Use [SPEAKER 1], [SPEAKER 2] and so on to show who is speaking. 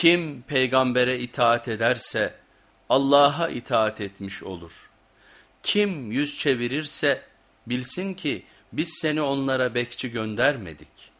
[SPEAKER 1] Kim peygambere itaat ederse Allah'a itaat etmiş olur. Kim yüz çevirirse bilsin ki biz seni onlara bekçi göndermedik.''